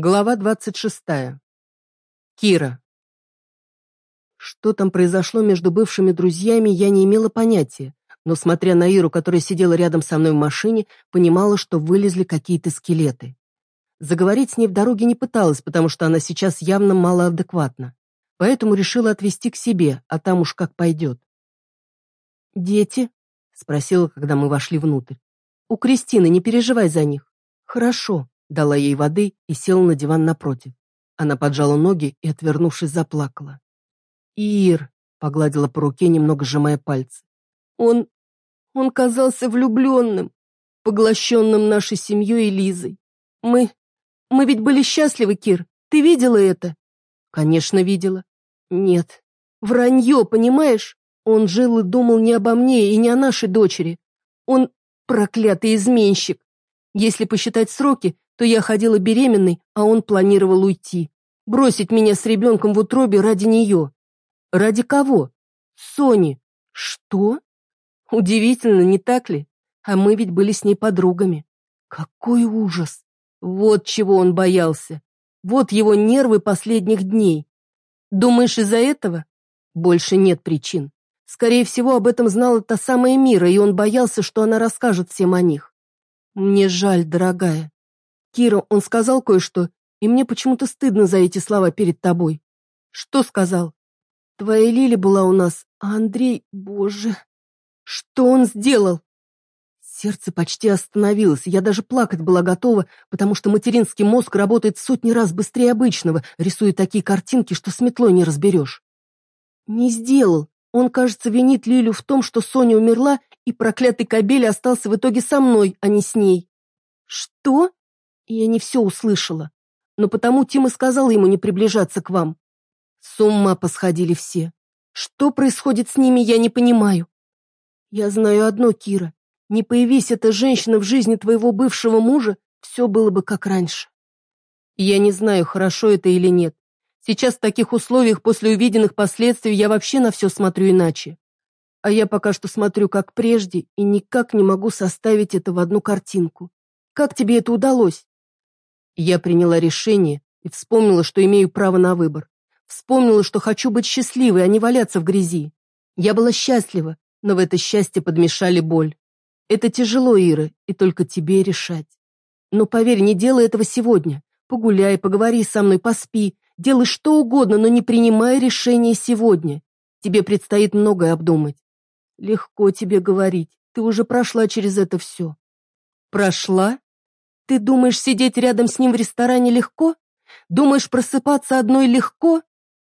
Глава 26. Кира. Что там произошло между бывшими друзьями, я не имела понятия, но, смотря на Иру, которая сидела рядом со мной в машине, понимала, что вылезли какие-то скелеты. Заговорить с ней в дороге не пыталась, потому что она сейчас явно малоадекватна. Поэтому решила отвезти к себе, а там уж как пойдет. «Дети?» — спросила, когда мы вошли внутрь. «У Кристины, не переживай за них». «Хорошо», Дала ей воды и села на диван напротив. Она поджала ноги и, отвернувшись, заплакала. «Ир!» — погладила по руке, немного сжимая пальцы. «Он... он казался влюбленным, поглощенным нашей семьей и Лизой. Мы... мы ведь были счастливы, Кир. Ты видела это?» «Конечно, видела». «Нет. Вранье, понимаешь? Он жил и думал не обо мне и не о нашей дочери. Он проклятый изменщик. Если посчитать сроки, то я ходила беременной, а он планировал уйти. Бросить меня с ребенком в утробе ради нее. Ради кого? Сони. Что? Удивительно, не так ли? А мы ведь были с ней подругами. Какой ужас! Вот чего он боялся. Вот его нервы последних дней. Думаешь, из-за этого? Больше нет причин. Скорее всего, об этом знала та самая Мира, и он боялся, что она расскажет всем о них. Мне жаль, дорогая. Кира, он сказал кое-что, и мне почему-то стыдно за эти слова перед тобой. Что сказал? Твоя Лили была у нас, а Андрей, боже, что он сделал? Сердце почти остановилось, я даже плакать была готова, потому что материнский мозг работает сотни раз быстрее обычного, рисуя такие картинки, что с метлой не разберешь. Не сделал. Он, кажется, винит Лилю в том, что Соня умерла, и проклятый кобель остался в итоге со мной, а не с ней. Что? Я не все услышала. Но потому Тима сказал ему не приближаться к вам. С ума посходили все. Что происходит с ними, я не понимаю. Я знаю одно, Кира. Не появись эта женщина в жизни твоего бывшего мужа, все было бы как раньше. Я не знаю, хорошо это или нет. Сейчас в таких условиях после увиденных последствий я вообще на все смотрю иначе. А я пока что смотрю как прежде и никак не могу составить это в одну картинку. Как тебе это удалось? Я приняла решение и вспомнила, что имею право на выбор. Вспомнила, что хочу быть счастливой, а не валяться в грязи. Я была счастлива, но в это счастье подмешали боль. Это тяжело, Ира, и только тебе решать. Но поверь, не делай этого сегодня. Погуляй, поговори со мной, поспи. Делай что угодно, но не принимай решение сегодня. Тебе предстоит многое обдумать. Легко тебе говорить. Ты уже прошла через это все. Прошла? Ты думаешь, сидеть рядом с ним в ресторане легко? Думаешь, просыпаться одной легко?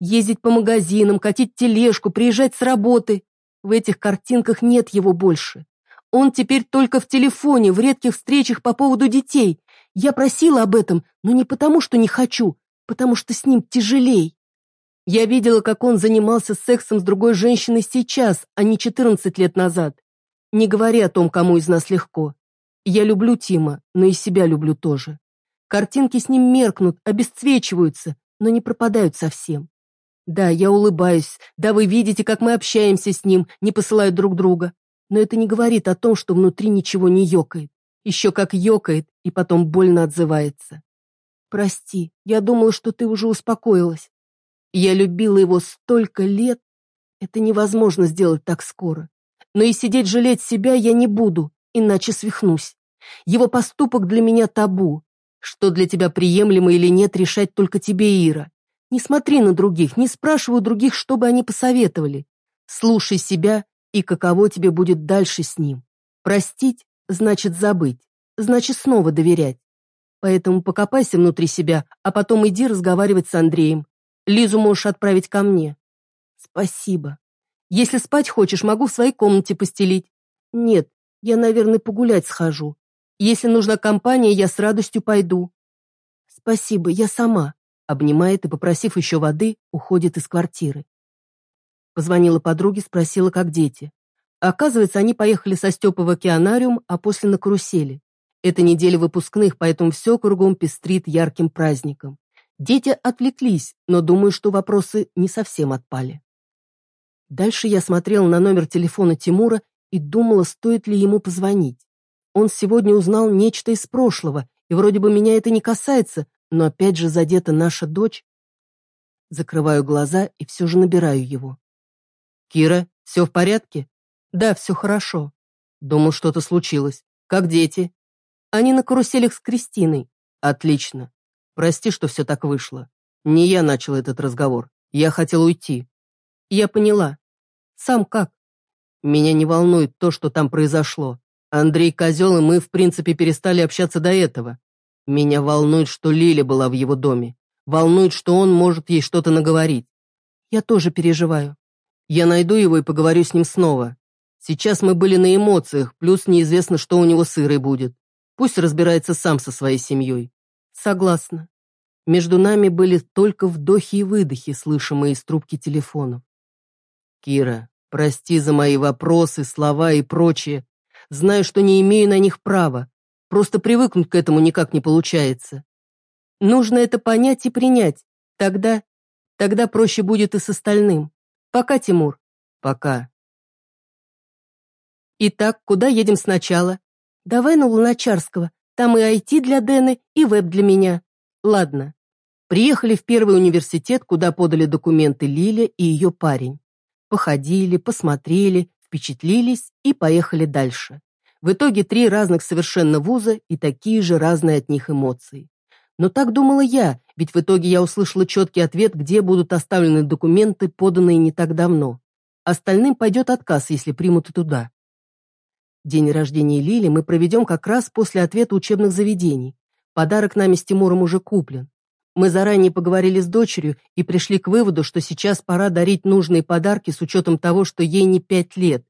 Ездить по магазинам, катить тележку, приезжать с работы? В этих картинках нет его больше. Он теперь только в телефоне, в редких встречах по поводу детей. Я просила об этом, но не потому, что не хочу, потому что с ним тяжелей. Я видела, как он занимался сексом с другой женщиной сейчас, а не 14 лет назад. Не говори о том, кому из нас легко. Я люблю Тима, но и себя люблю тоже. Картинки с ним меркнут, обесцвечиваются, но не пропадают совсем. Да, я улыбаюсь, да, вы видите, как мы общаемся с ним, не посылая друг друга. Но это не говорит о том, что внутри ничего не ёкает. Еще как ёкает и потом больно отзывается. Прости, я думала, что ты уже успокоилась. Я любила его столько лет. Это невозможно сделать так скоро. Но и сидеть жалеть себя я не буду, иначе свихнусь. Его поступок для меня табу. Что для тебя приемлемо или нет, решать только тебе, Ира. Не смотри на других, не спрашивай других, что бы они посоветовали. Слушай себя и каково тебе будет дальше с ним. Простить значит забыть, значит снова доверять. Поэтому покопайся внутри себя, а потом иди разговаривать с Андреем. Лизу можешь отправить ко мне. Спасибо. Если спать хочешь, могу в своей комнате постелить. Нет, я, наверное, погулять схожу. Если нужна компания, я с радостью пойду. Спасибо, я сама. Обнимает и, попросив еще воды, уходит из квартиры. Позвонила подруге, спросила, как дети. Оказывается, они поехали со Степой в океанариум, а после на карусели. Это неделя выпускных, поэтому все кругом пестрит ярким праздником. Дети отвлеклись, но думаю, что вопросы не совсем отпали. Дальше я смотрела на номер телефона Тимура и думала, стоит ли ему позвонить. Он сегодня узнал нечто из прошлого, и вроде бы меня это не касается, но опять же задета наша дочь. Закрываю глаза и все же набираю его. «Кира, все в порядке?» «Да, все хорошо». «Думал, что-то случилось. Как дети?» «Они на каруселях с Кристиной». «Отлично. Прости, что все так вышло. Не я начал этот разговор. Я хотел уйти». «Я поняла. Сам как?» «Меня не волнует то, что там произошло. Андрей козел, и мы, в принципе, перестали общаться до этого. Меня волнует, что Лиля была в его доме. Волнует, что он может ей что-то наговорить. Я тоже переживаю. Я найду его и поговорю с ним снова. Сейчас мы были на эмоциях, плюс неизвестно, что у него с Ирой будет. Пусть разбирается сам со своей семьей. Согласна. Между нами были только вдохи и выдохи, слышимые из трубки телефонов. Кира, прости за мои вопросы, слова и прочее. Знаю, что не имею на них права. Просто привыкнуть к этому никак не получается. Нужно это понять и принять. Тогда... Тогда проще будет и с остальным. Пока, Тимур. Пока. Итак, куда едем сначала? Давай на Луначарского. Там и IT для Дэны, и веб для меня. Ладно. Приехали в первый университет, куда подали документы Лиля и ее парень. Походили, посмотрели, впечатлились и поехали дальше. В итоге три разных совершенно вуза и такие же разные от них эмоции. Но так думала я, ведь в итоге я услышала четкий ответ, где будут оставлены документы, поданные не так давно. Остальным пойдет отказ, если примут и туда. День рождения Лили мы проведем как раз после ответа учебных заведений. Подарок нами с Тимуром уже куплен. Мы заранее поговорили с дочерью и пришли к выводу, что сейчас пора дарить нужные подарки с учетом того, что ей не пять лет.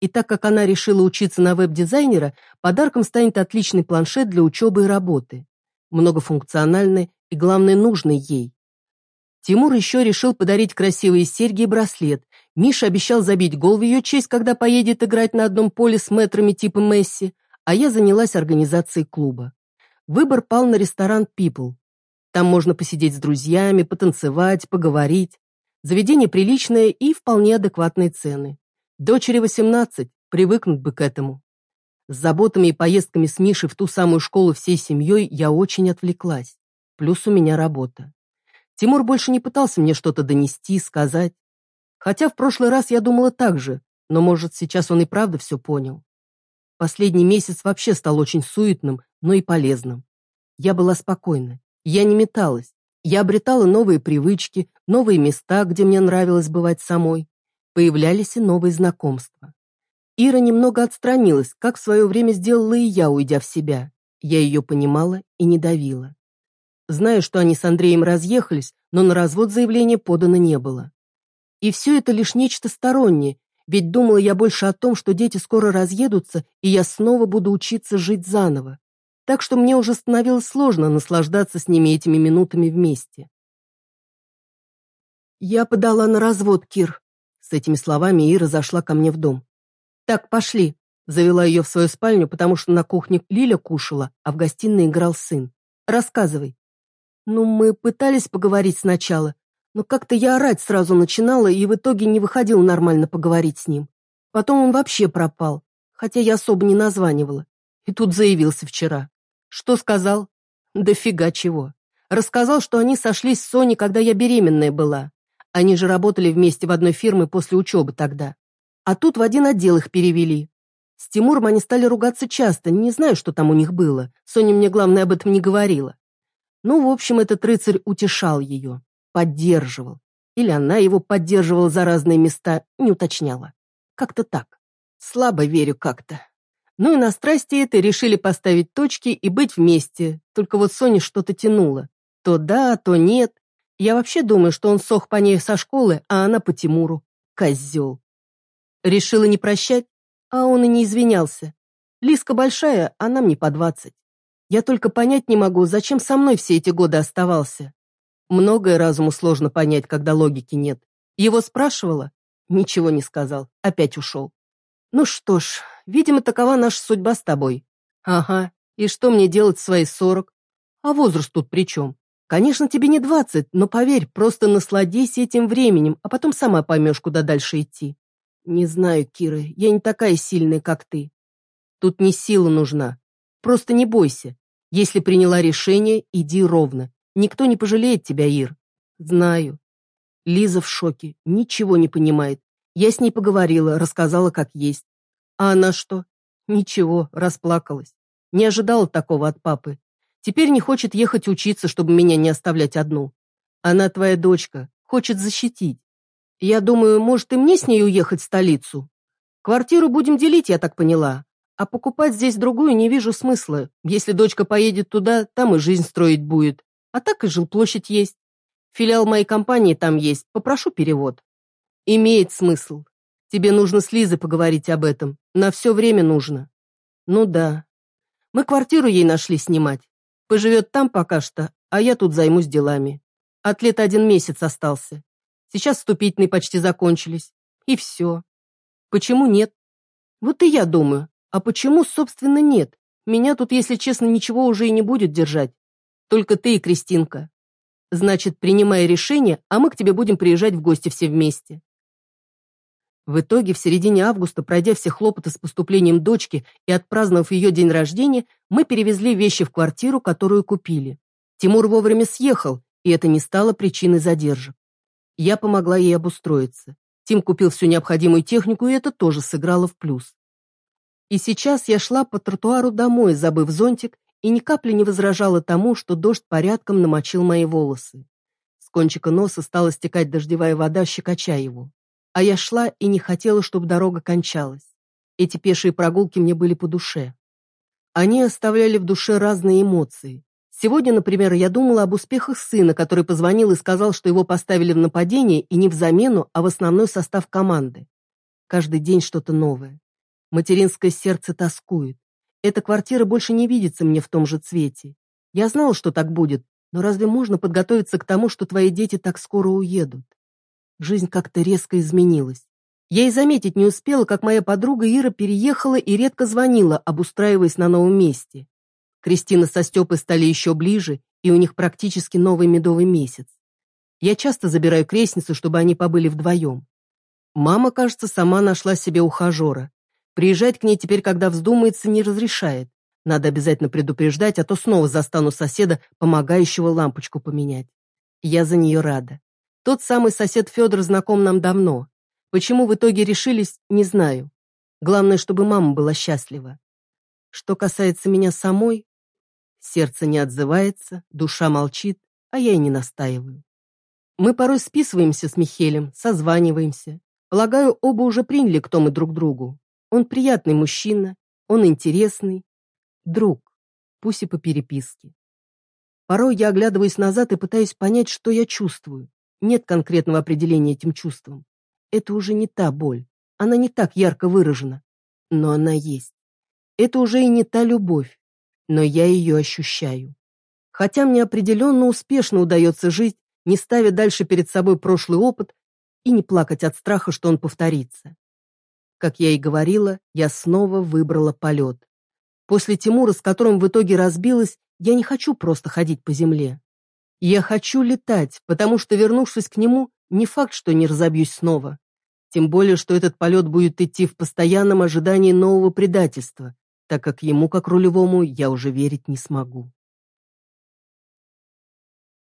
И так как она решила учиться на веб-дизайнера, подарком станет отличный планшет для учебы и работы. Многофункциональный и, главное, нужный ей. Тимур еще решил подарить красивые серьги и браслет. Миша обещал забить гол в ее честь, когда поедет играть на одном поле с мэтрами типа Месси, а я занялась организацией клуба. Выбор пал на ресторан People. Там можно посидеть с друзьями, потанцевать, поговорить. Заведение приличное и вполне адекватные цены. Дочери 18, привыкнуть бы к этому. С заботами и поездками с Мишей в ту самую школу всей семьей я очень отвлеклась. Плюс у меня работа. Тимур больше не пытался мне что-то донести, сказать. Хотя в прошлый раз я думала так же, но, может, сейчас он и правда все понял. Последний месяц вообще стал очень суетным, но и полезным. Я была спокойна. Я не металась. Я обретала новые привычки, новые места, где мне нравилось бывать самой. Появлялись и новые знакомства. Ира немного отстранилась, как в свое время сделала и я, уйдя в себя. Я ее понимала и не давила. Знаю, что они с Андреем разъехались, но на развод заявления подано не было. И все это лишь нечто стороннее, ведь думала я больше о том, что дети скоро разъедутся, и я снова буду учиться жить заново так что мне уже становилось сложно наслаждаться с ними этими минутами вместе. «Я подала на развод, Кир». С этими словами Ира зашла ко мне в дом. «Так, пошли». Завела ее в свою спальню, потому что на кухне Лиля кушала, а в гостиной играл сын. «Рассказывай». «Ну, мы пытались поговорить сначала, но как-то я орать сразу начинала и в итоге не выходил нормально поговорить с ним. Потом он вообще пропал, хотя я особо не названивала. И тут заявился вчера. Что сказал? Да фига чего. Рассказал, что они сошлись с Соней, когда я беременная была. Они же работали вместе в одной фирме после учебы тогда. А тут в один отдел их перевели. С Тимуром они стали ругаться часто, не знаю, что там у них было. Соня мне, главное, об этом не говорила. Ну, в общем, этот рыцарь утешал ее, поддерживал. Или она его поддерживала за разные места, не уточняла. Как-то так. Слабо верю как-то. Ну и на страсти этой решили поставить точки и быть вместе. Только вот Соне что-то тянуло. То да, то нет. Я вообще думаю, что он сох по ней со школы, а она по Тимуру. Козел. Решила не прощать, а он и не извинялся. Лиска большая, а нам не по двадцать. Я только понять не могу, зачем со мной все эти годы оставался. Многое разуму сложно понять, когда логики нет. Его спрашивала? Ничего не сказал, опять ушел. Ну что ж, видимо, такова наша судьба с тобой. Ага, и что мне делать в свои сорок? А возраст тут при чем? Конечно, тебе не двадцать, но поверь, просто насладись этим временем, а потом сама поймешь, куда дальше идти. Не знаю, Кира, я не такая сильная, как ты. Тут не сила нужна. Просто не бойся. Если приняла решение, иди ровно. Никто не пожалеет тебя, Ир. Знаю. Лиза в шоке, ничего не понимает. Я с ней поговорила, рассказала, как есть. А она что? Ничего, расплакалась. Не ожидала такого от папы. Теперь не хочет ехать учиться, чтобы меня не оставлять одну. Она твоя дочка, хочет защитить. Я думаю, может и мне с ней уехать в столицу? Квартиру будем делить, я так поняла. А покупать здесь другую не вижу смысла. Если дочка поедет туда, там и жизнь строить будет. А так и жилплощадь есть. Филиал моей компании там есть, попрошу перевод. Имеет смысл. Тебе нужно с Лизой поговорить об этом. На все время нужно. Ну да. Мы квартиру ей нашли снимать. Поживет там пока что, а я тут займусь делами. Атлет один месяц остался. Сейчас вступительные почти закончились. И все. Почему нет? Вот и я думаю, а почему, собственно, нет? Меня тут, если честно, ничего уже и не будет держать. Только ты и Кристинка. Значит, принимай решение, а мы к тебе будем приезжать в гости все вместе. В итоге, в середине августа, пройдя все хлопоты с поступлением дочки и отпраздновав ее день рождения, мы перевезли вещи в квартиру, которую купили. Тимур вовремя съехал, и это не стало причиной задержек. Я помогла ей обустроиться. Тим купил всю необходимую технику, и это тоже сыграло в плюс. И сейчас я шла по тротуару домой, забыв зонтик, и ни капли не возражала тому, что дождь порядком намочил мои волосы. С кончика носа стала стекать дождевая вода, щекоча его. А я шла и не хотела, чтобы дорога кончалась. Эти пешие прогулки мне были по душе. Они оставляли в душе разные эмоции. Сегодня, например, я думала об успехах сына, который позвонил и сказал, что его поставили в нападение и не в замену, а в основной состав команды. Каждый день что-то новое. Материнское сердце тоскует. Эта квартира больше не видится мне в том же цвете. Я знала, что так будет, но разве можно подготовиться к тому, что твои дети так скоро уедут? Жизнь как-то резко изменилась. Я и заметить не успела, как моя подруга Ира переехала и редко звонила, обустраиваясь на новом месте. Кристина со Степой стали еще ближе, и у них практически новый медовый месяц. Я часто забираю крестницу, чтобы они побыли вдвоем. Мама, кажется, сама нашла себе ухажера. Приезжать к ней теперь, когда вздумается, не разрешает. Надо обязательно предупреждать, а то снова застану соседа, помогающего лампочку поменять. Я за нее рада. Тот самый сосед Федор знаком нам давно. Почему в итоге решились, не знаю. Главное, чтобы мама была счастлива. Что касается меня самой, сердце не отзывается, душа молчит, а я и не настаиваю. Мы порой списываемся с Михелем, созваниваемся. Полагаю, оба уже приняли кто мы друг другу. Он приятный мужчина, он интересный. Друг, пусть и по переписке. Порой я оглядываюсь назад и пытаюсь понять, что я чувствую. Нет конкретного определения этим чувствам. Это уже не та боль. Она не так ярко выражена. Но она есть. Это уже и не та любовь. Но я ее ощущаю. Хотя мне определенно успешно удается жить, не ставя дальше перед собой прошлый опыт и не плакать от страха, что он повторится. Как я и говорила, я снова выбрала полет. После Тимура, с которым в итоге разбилась, я не хочу просто ходить по земле. Я хочу летать, потому что, вернувшись к нему, не факт, что не разобьюсь снова. Тем более, что этот полет будет идти в постоянном ожидании нового предательства, так как ему, как рулевому, я уже верить не смогу.